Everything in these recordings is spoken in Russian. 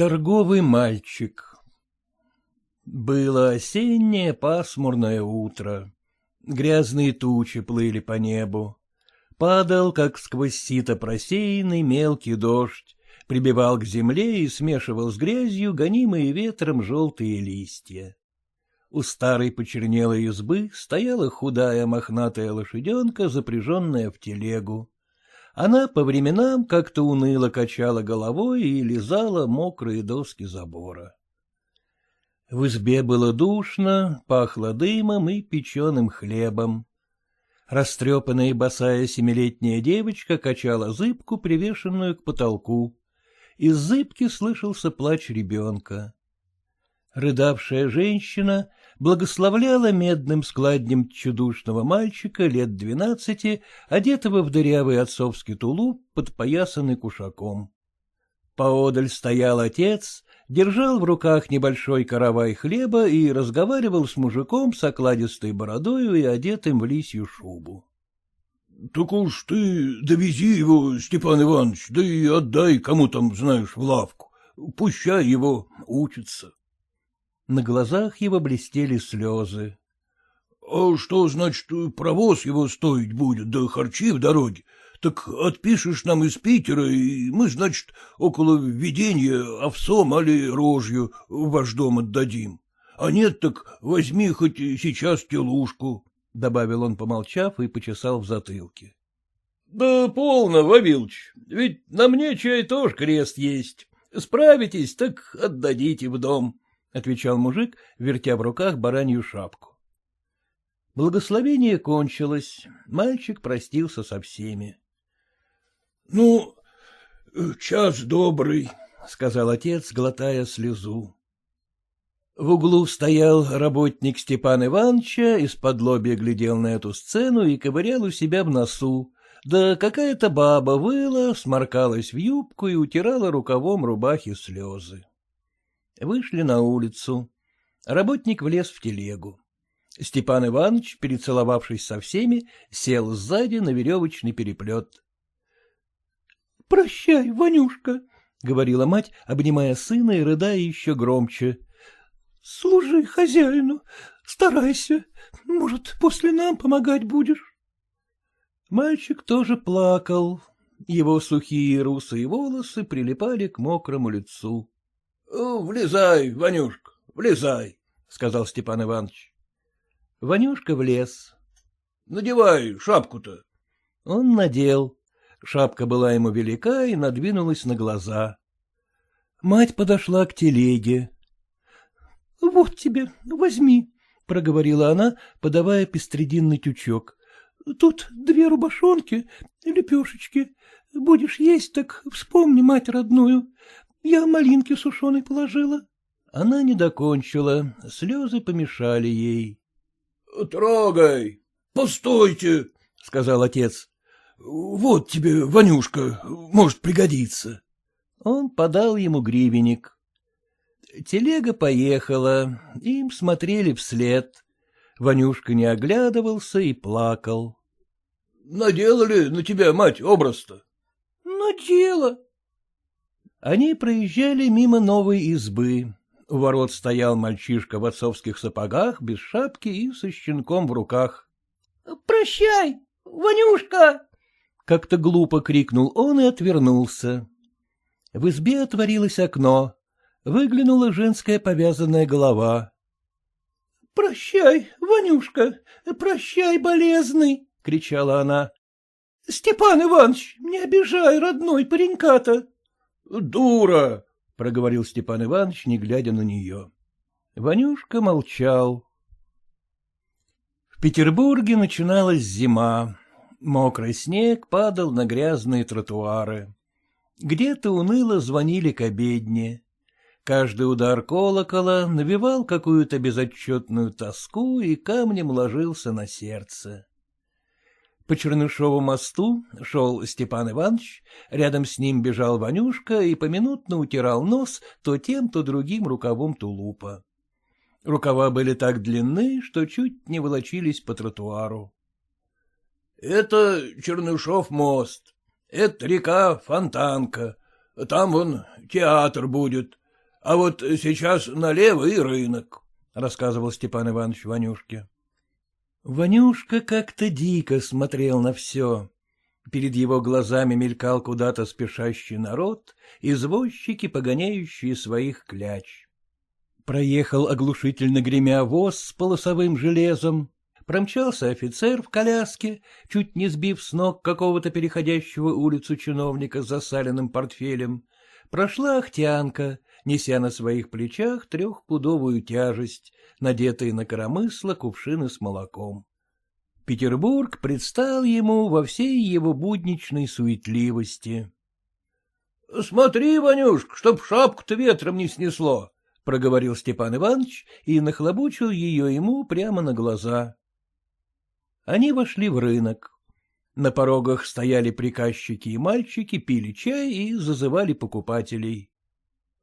Торговый мальчик Было осеннее пасмурное утро. Грязные тучи плыли по небу. Падал, как сквозь сито просеянный, мелкий дождь, прибивал к земле и смешивал с грязью гонимые ветром желтые листья. У старой почернелой избы стояла худая мохнатая лошаденка, запряженная в телегу. Она по временам как-то уныло качала головой и лизала мокрые доски забора. В избе было душно, пахло дымом и печеным хлебом. Растрепанная босая семилетняя девочка качала зыбку, привешенную к потолку. Из зыбки слышался плач ребенка. Рыдавшая женщина благословляла медным складнем чудушного мальчика лет двенадцати, одетого в дырявый отцовский тулуп, подпоясанный кушаком. Поодаль стоял отец, держал в руках небольшой каравай хлеба и разговаривал с мужиком с окладистой бородою и одетым в лисью шубу. — Так уж ты довези его, Степан Иванович, да и отдай кому там, знаешь, в лавку. Пущай его учится. На глазах его блестели слезы. — А что, значит, провоз его стоить будет, да харчи в дороге? Так отпишешь нам из Питера, и мы, значит, около введения овсом али рожью в ваш дом отдадим. А нет, так возьми хоть сейчас телушку, — добавил он, помолчав, и почесал в затылке. — Да полно, Вавилович, ведь на мне чай тоже крест есть. Справитесь, так отдадите в дом, — отвечал мужик, вертя в руках баранью шапку. Благословение кончилось, мальчик простился со всеми. — Ну, час добрый, — сказал отец, глотая слезу. В углу стоял работник Степан Ивановича, из-под лобья глядел на эту сцену и ковырял у себя в носу, да какая-то баба выла, сморкалась в юбку и утирала рукавом рубахи слезы. Вышли на улицу. Работник влез в телегу. Степан Иванович, перецеловавшись со всеми, сел сзади на веревочный переплет. — Прощай, Ванюшка, — говорила мать, обнимая сына и рыдая еще громче. — Служи хозяину, старайся, может, после нам помогать будешь. Мальчик тоже плакал. Его сухие русые волосы прилипали к мокрому лицу. — Влезай, Ванюшка, влезай, — сказал Степан Иванович. Ванюшка влез. — Надевай шапку-то. Он надел. Шапка была ему велика и надвинулась на глаза. Мать подошла к телеге. — Вот тебе, возьми, — проговорила она, подавая пестрединный тючок. — Тут две рубашонки, лепешечки. Будешь есть, так вспомни мать родную. Я малинки сушеной положила. Она не докончила, слезы помешали ей. — Трогай, постойте, — сказал отец. — Вот тебе, Ванюшка, может пригодиться. Он подал ему гривенник. Телега поехала, им смотрели вслед. Ванюшка не оглядывался и плакал. — Наделали на тебя, мать, образ-то? — Надела, они проезжали мимо новой избы. У ворот стоял мальчишка в отцовских сапогах, без шапки и со щенком в руках. — Прощай, Ванюшка! — как-то глупо крикнул он и отвернулся. В избе отворилось окно. Выглянула женская повязанная голова. — Прощай, Ванюшка, прощай, болезный! — кричала она. — Степан Иванович, не обижай, родной паренька-то! — Дура! — проговорил Степан Иванович, не глядя на нее. Ванюшка молчал. В Петербурге начиналась зима. Мокрый снег падал на грязные тротуары. Где-то уныло звонили к обедне. Каждый удар колокола навевал какую-то безотчетную тоску и камнем ложился на сердце. По Чернышову мосту шел Степан Иванович, рядом с ним бежал Ванюшка и поминутно утирал нос то тем, то другим рукавом тулупа. Рукава были так длинны, что чуть не волочились по тротуару. — Это Чернышов мост, это река Фонтанка, там вон театр будет, а вот сейчас налево и рынок, — рассказывал Степан Иванович Ванюшке. Ванюшка как-то дико смотрел на все. Перед его глазами мелькал куда-то спешащий народ, извозчики, погоняющие своих кляч. Проехал оглушительно гремя воз с полосовым железом, промчался офицер в коляске, чуть не сбив с ног какого-то переходящего улицу чиновника с засаленным портфелем, прошла ахтянка, неся на своих плечах трехпудовую тяжесть, надетые на коромысло кувшины с молоком. Петербург предстал ему во всей его будничной суетливости. — Смотри, Ванюшка, чтоб шапку-то ветром не снесло, — проговорил Степан Иванович и нахлобучил ее ему прямо на глаза. Они вошли в рынок. На порогах стояли приказчики и мальчики, пили чай и зазывали покупателей.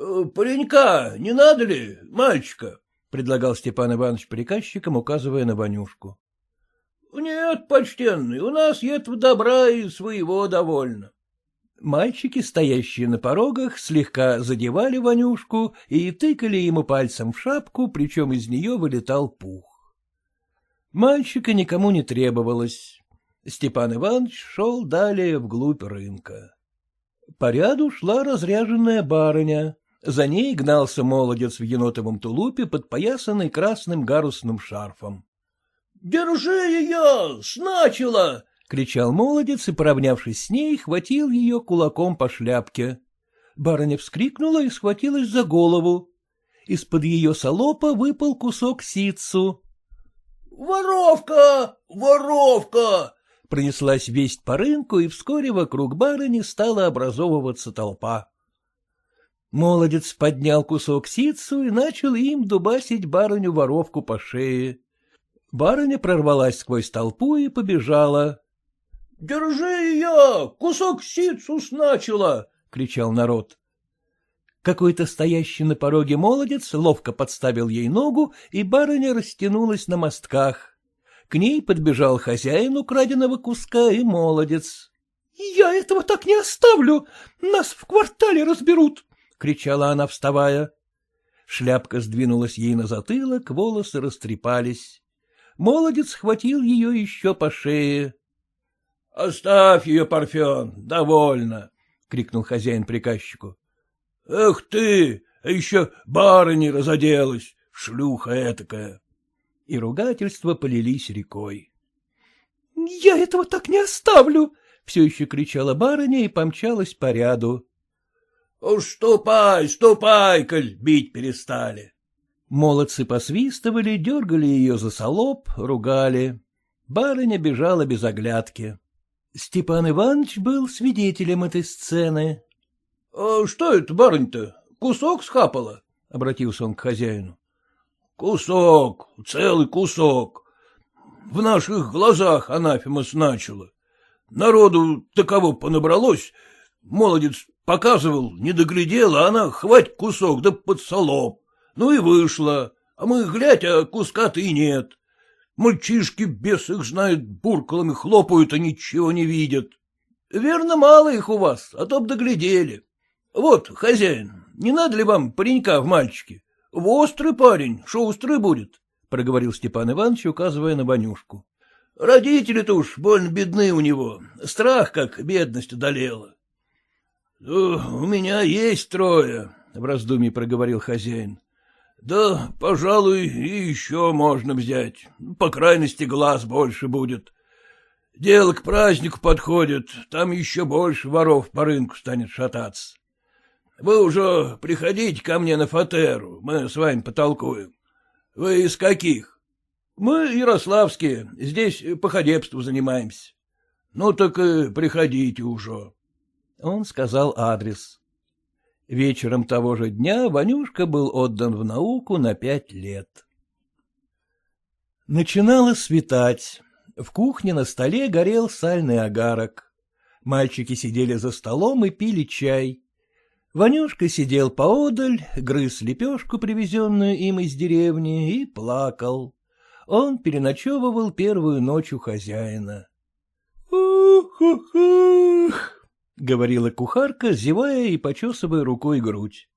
«Э, — Паренька, не надо ли, мальчика? — предлагал Степан Иванович приказчикам, указывая на Ванюшку. — Нет, почтенный, у нас этого добра и своего довольно. Мальчики, стоящие на порогах, слегка задевали Ванюшку и тыкали ему пальцем в шапку, причем из нее вылетал пух. Мальчика никому не требовалось. Степан Иванович шел далее вглубь рынка. По ряду шла разряженная барыня. За ней гнался молодец в енотовом тулупе, подпоясанный красным гарусным шарфом. — Держи ее! Сначала! — кричал молодец и, поравнявшись с ней, хватил ее кулаком по шляпке. Барыня вскрикнула и схватилась за голову. Из-под ее солопа выпал кусок ситцу. «Воровка! Воровка!» Пронеслась весть по рынку, и вскоре вокруг барыни стала образовываться толпа. Молодец поднял кусок ситцу и начал им дубасить барыню-воровку по шее. Барыня прорвалась сквозь толпу и побежала. — Держи ее! Кусок ситцу сначала! — кричал народ. Какой-то стоящий на пороге молодец ловко подставил ей ногу, и барыня растянулась на мостках. К ней подбежал хозяин украденного куска и молодец. — Я этого так не оставлю! Нас в квартале разберут! — кричала она, вставая. Шляпка сдвинулась ей на затылок, волосы растрепались. Молодец схватил ее еще по шее. — Оставь ее, Парфен, довольно! — крикнул хозяин приказчику. Эх ты, а еще барыня разоделась, шлюха этакая. И ругательства полились рекой. — Я этого так не оставлю! — все еще кричала барыня и помчалась по ряду. — Ступай, ступай, коль бить перестали. Молодцы посвистывали, дергали ее за солоб, ругали. Барыня бежала без оглядки. Степан Иванович был свидетелем этой сцены. — А что это, барынь-то, кусок схапала? — обратился он к хозяину. — Кусок, целый кусок. В наших глазах анафема сначала. Народу таково понабралось, молодец показывал, не доглядел, а она хвать кусок да под солоб. Ну и вышла, а мы, глядь, а куска-то и нет. Мальчишки, бес их знает, буркалами хлопают, а ничего не видят. Верно, мало их у вас, а то б доглядели. Вот, хозяин, не надо ли вам паренька в мальчике? Острый парень, шустрый будет, — проговорил Степан Иванович, указывая на Банюшку. Родители-то уж больно бедны у него, страх как бедность одолела. — У меня есть трое, — в раздумье проговорил хозяин. — Да, пожалуй, и еще можно взять, по крайности глаз больше будет. Дело к празднику подходит, там еще больше воров по рынку станет шататься. Вы уже приходите ко мне на фатеру, мы с вами потолкуем. Вы из каких? Мы ярославские, здесь походебством занимаемся. Ну так и приходите уже. Он сказал адрес. Вечером того же дня Ванюшка был отдан в науку на пять лет. Начинало светать. В кухне на столе горел сальный огарок. Мальчики сидели за столом и пили чай. Ванюшка сидел поодаль, грыз лепешку, привезенную им из деревни, и плакал. Он переночевывал первую ночь у хозяина. «Ух, ух, ух!» — говорила кухарка, зевая и почесывая рукой грудь.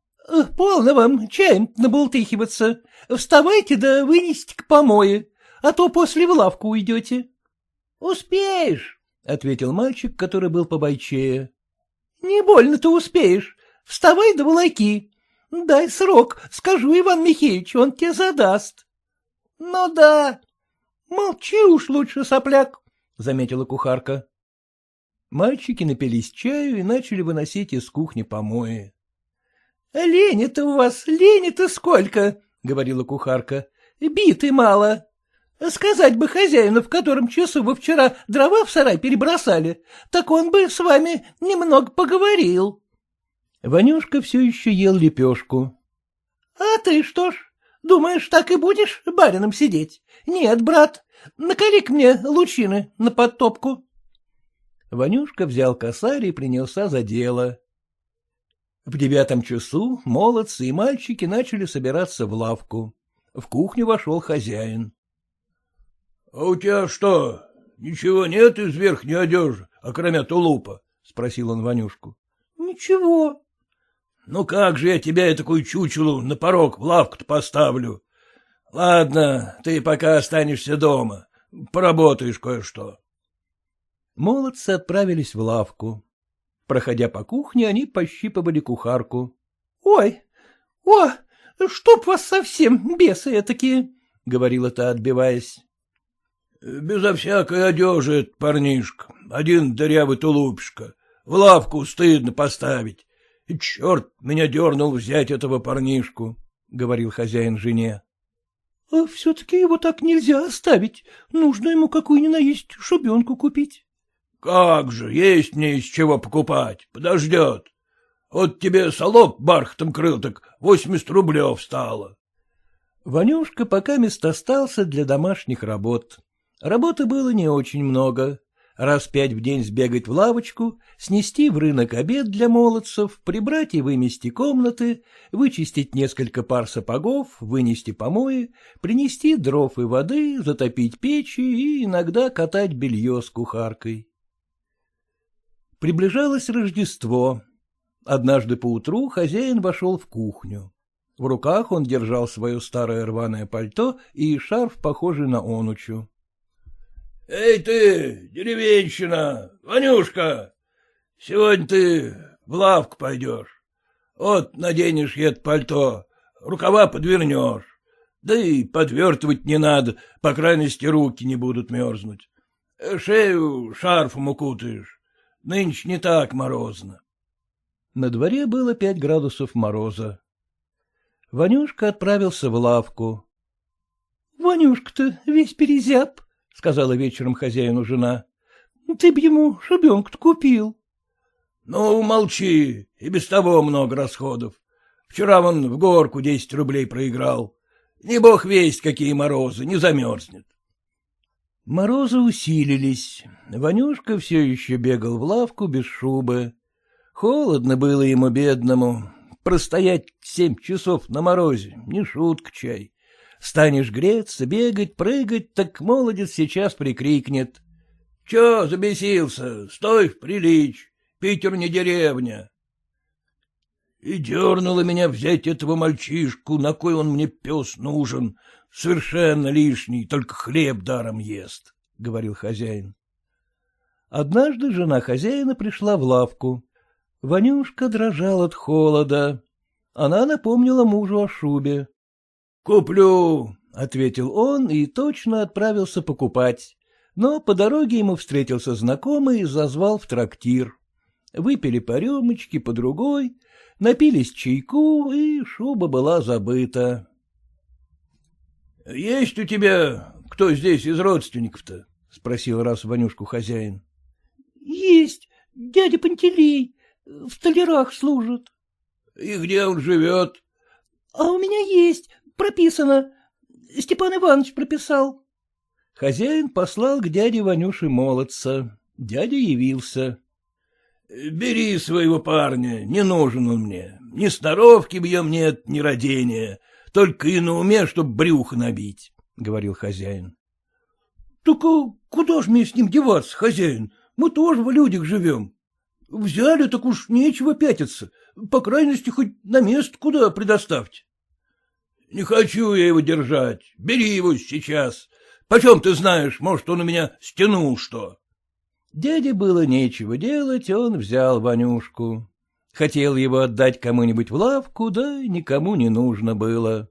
— Полно вам чаем набултыхиваться. Вставайте да вынесите к помое, а то после в лавку уйдете. — Успеешь, — ответил мальчик, который был побойчее. — Не больно-то успеешь. Вставай да волоки. Дай срок, скажу Иван Михеевич, он тебе задаст. — Ну да. — Молчи уж лучше, сопляк, — заметила кухарка. Мальчики напились чаю и начали выносить из кухни помои. — Лени-то у вас, лени-то сколько, — говорила кухарка. — Биты мало. Сказать бы хозяину, в котором часу вы вчера дрова в сарай перебросали, так он бы с вами немного поговорил. Ванюшка все еще ел лепешку. — А ты что ж, думаешь, так и будешь барином сидеть? Нет, брат, накали-ка мне лучины на подтопку. Ванюшка взял косарь и принялся за дело. В девятом часу молодцы и мальчики начали собираться в лавку. В кухню вошел хозяин. — А у тебя что, ничего нет из верхней одежи, окромя тулупа? — спросил он Ванюшку. — Ничего. Ну как же я тебя, такую чучелу, на порог в лавку-то поставлю? Ладно, ты пока останешься дома, поработаешь кое-что. Молодцы отправились в лавку. Проходя по кухне, они пощипывали кухарку. — Ой, о, чтоб вас совсем бесы такие, — говорила та, отбиваясь. — Безо всякой одежи, парнишка, один дырявый тулупишка. В лавку стыдно поставить. — Черт меня дернул взять этого парнишку, — говорил хозяин жене. — А все-таки его так нельзя оставить. Нужно ему какую ни наесть шубенку купить. — Как же, есть мне из чего покупать, подождет. Вот тебе солоб бархатом крыл, так восемьдесят рублев стало. Ванюшка пока мест остался для домашних работ. Работы было не очень много раз пять в день сбегать в лавочку, снести в рынок обед для молодцев, прибрать и вымести комнаты, вычистить несколько пар сапогов, вынести помои, принести дров и воды, затопить печи и иногда катать белье с кухаркой. Приближалось Рождество. Однажды поутру хозяин вошел в кухню. В руках он держал свое старое рваное пальто и шарф, похожий на онучу. — Эй ты, деревенщина, Ванюшка, сегодня ты в лавку пойдешь. Вот наденешь это пальто, рукава подвернешь. Да и подвертывать не надо, по крайности руки не будут мерзнуть. Шею шарфом укутаешь. Нынче не так морозно. На дворе было пять градусов мороза. Ванюшка отправился в лавку. — Ванюшка-то весь перезяб, — сказала вечером хозяину жена. — Ты б ему шубенку купил. — Ну, молчи, и без того много расходов. Вчера он в горку десять рублей проиграл. Не бог весть, какие морозы, не замерзнет. Морозы усилились. Ванюшка все еще бегал в лавку без шубы. Холодно было ему, бедному. Простоять семь часов на морозе — не шутка чай. Станешь греться, бегать, прыгать, так молодец сейчас прикрикнет. — Че забесился? Стой в приличь. Питер не деревня. И дернуло меня взять этого мальчишку, на кой он мне пес нужен. Совершенно лишний, только хлеб даром ест, — говорил хозяин. Однажды жена хозяина пришла в лавку. Ванюшка дрожал от холода. Она напомнила мужу о шубе. Куплю, — ответил он и точно отправился покупать. Но по дороге ему встретился знакомый и зазвал в трактир. Выпили по рюмочке, по другой, напились чайку, и шуба была забыта. — Есть у тебя кто здесь из родственников-то? — спросил раз Ванюшку хозяин. — Есть, дядя Пантелей, в столярах служит. — И где он живет? — А у меня есть, прописано. Степан Иванович прописал. Хозяин послал к дяде Ванюше молодца. Дядя явился. — Бери своего парня, не нужен он мне. Ни сноровки бьем нет, ни родения. Только и на уме, чтоб брюхо набить, — говорил хозяин. — Так а куда ж мне с ним деваться, хозяин? Мы тоже в людях живем. Взяли, так уж нечего пятиться. по крайности, хоть на место куда предоставьте. — Не хочу я его держать. Бери его сейчас. Почем ты знаешь, может, он у меня стянул что? Дяде было нечего делать, он взял Ванюшку. Хотел его отдать кому-нибудь в лавку, да никому не нужно было.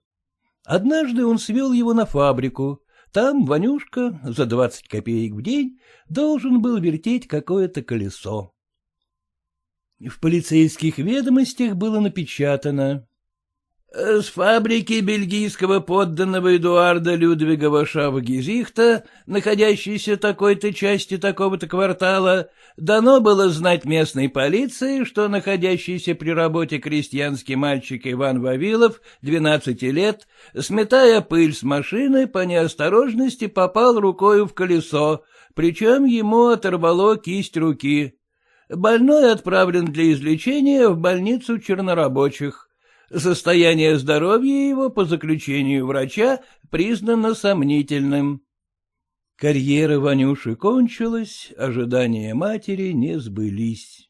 Однажды он свел его на фабрику. Там Ванюшка за двадцать копеек в день должен был вертеть какое-то колесо. В полицейских ведомостях было напечатано с фабрики бельгийского подданного Эдуарда Людвига Шавгизихта, находящейся такой-то части такого-то квартала, дано было знать местной полиции, что находящийся при работе крестьянский мальчик Иван Вавилов, 12 лет, сметая пыль с машины, по неосторожности попал рукою в колесо, причем ему оторвало кисть руки. Больной отправлен для излечения в больницу чернорабочих. Состояние здоровья его, по заключению врача, признано сомнительным. Карьера Ванюши кончилась, ожидания матери не сбылись.